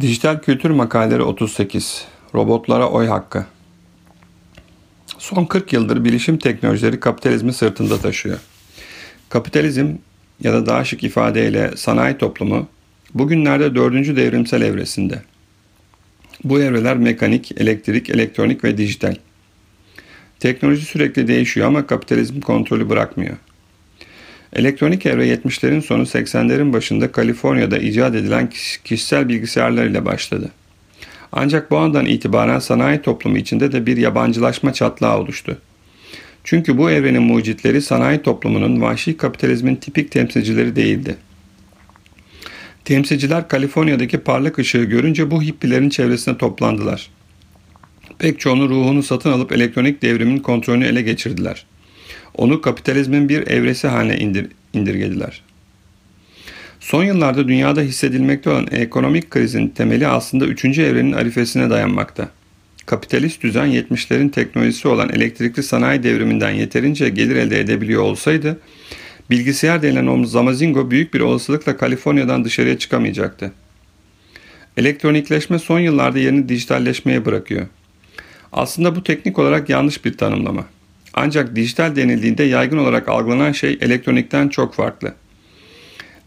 Dijital Kültür Makaleleri 38 Robotlara Oy Hakkı Son 40 yıldır bilişim teknolojileri kapitalizmi sırtında taşıyor. Kapitalizm ya da daha şık ifadeyle sanayi toplumu bugünlerde dördüncü devrimsel evresinde. Bu evreler mekanik, elektrik, elektronik ve dijital. Teknoloji sürekli değişiyor ama kapitalizm kontrolü bırakmıyor. Elektronik evre 70'lerin sonu 80'lerin başında Kaliforniya'da icat edilen kişisel bilgisayarlar ile başladı. Ancak bu andan itibaren sanayi toplumu içinde de bir yabancılaşma çatlağı oluştu. Çünkü bu evrenin mucitleri sanayi toplumunun vahşi kapitalizmin tipik temsilcileri değildi. Temsilciler Kaliforniya'daki parlak ışığı görünce bu hippilerin çevresine toplandılar. Pek çoğunu ruhunu satın alıp elektronik devrimin kontrolünü ele geçirdiler.'' Onu kapitalizmin bir evresi haline indir, indirgediler. Son yıllarda dünyada hissedilmekte olan ekonomik krizin temeli aslında 3. evrenin arifesine dayanmakta. Kapitalist düzen 70'lerin teknolojisi olan elektrikli sanayi devriminden yeterince gelir elde edebiliyor olsaydı, bilgisayar denilen o zamazingo büyük bir olasılıkla Kaliforniya'dan dışarıya çıkamayacaktı. Elektronikleşme son yıllarda yerini dijitalleşmeye bırakıyor. Aslında bu teknik olarak yanlış bir tanımlama. Ancak dijital denildiğinde yaygın olarak algılanan şey elektronikten çok farklı.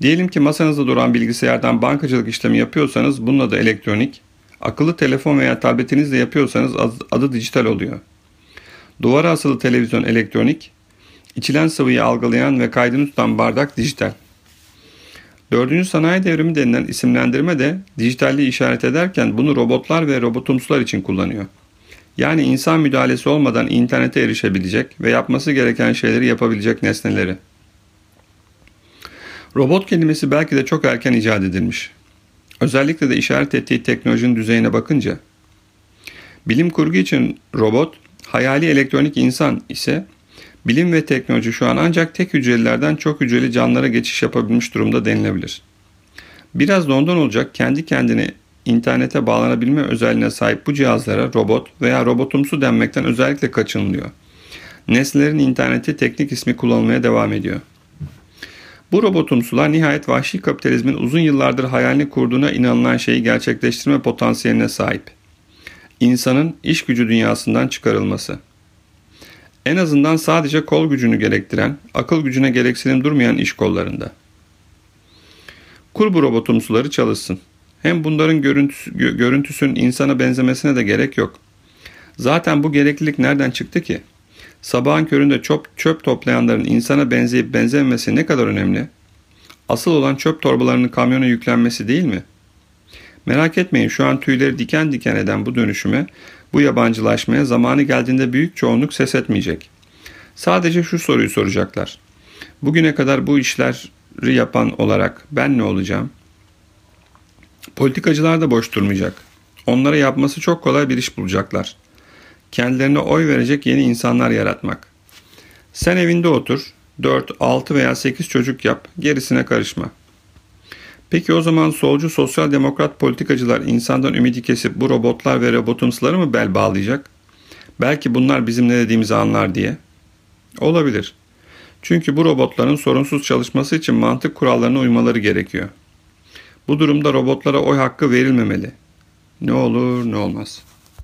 Diyelim ki masanızda duran bilgisayardan bankacılık işlemi yapıyorsanız bunun adı elektronik, akıllı telefon veya tabletinizle yapıyorsanız adı dijital oluyor. Duvara asılı televizyon elektronik, içilen sıvıyı algılayan ve kaydını tutan bardak dijital. Dördüncü sanayi devrimi denilen isimlendirme de dijitalliği işaret ederken bunu robotlar ve robotumsular için kullanıyor. Yani insan müdahalesi olmadan internete erişebilecek ve yapması gereken şeyleri yapabilecek nesneleri. Robot kelimesi belki de çok erken icat edilmiş. Özellikle de işaret ettiği teknolojinin düzeyine bakınca. Bilim kurgu için robot, hayali elektronik insan ise bilim ve teknoloji şu an ancak tek hücrelilerden çok hücreli canlılara geçiş yapabilmiş durumda denilebilir. Biraz da ondan olacak kendi kendini internete bağlanabilme özelliğine sahip bu cihazlara robot veya robotumsu denmekten özellikle kaçınılıyor. Nesnelerin interneti teknik ismi kullanılmaya devam ediyor. Bu robotumsular nihayet vahşi kapitalizmin uzun yıllardır hayalini kurduğuna inanılan şeyi gerçekleştirme potansiyeline sahip. İnsanın iş gücü dünyasından çıkarılması. En azından sadece kol gücünü gerektiren, akıl gücüne gereksinim durmayan iş kollarında. Kur bu robotumsuları çalışsın. Hem bunların görüntüsü, görüntüsünün insana benzemesine de gerek yok. Zaten bu gereklilik nereden çıktı ki? Sabahın köründe çöp, çöp toplayanların insana benzeyip benzememesi ne kadar önemli? Asıl olan çöp torbalarının kamyona yüklenmesi değil mi? Merak etmeyin şu an tüyleri diken diken eden bu dönüşüme, bu yabancılaşmaya zamanı geldiğinde büyük çoğunluk ses etmeyecek. Sadece şu soruyu soracaklar. Bugüne kadar bu işleri yapan olarak ben ne olacağım? Politikacılar da boş durmayacak. Onlara yapması çok kolay bir iş bulacaklar. Kendilerine oy verecek yeni insanlar yaratmak. Sen evinde otur, 4, 6 veya 8 çocuk yap, gerisine karışma. Peki o zaman solcu sosyal demokrat politikacılar insandan ümidi kesip bu robotlar ve robotumsları mı bel bağlayacak? Belki bunlar bizim ne dediğimizi anlar diye. Olabilir. Çünkü bu robotların sorunsuz çalışması için mantık kurallarına uymaları gerekiyor. Bu durumda robotlara oy hakkı verilmemeli. Ne olur ne olmaz.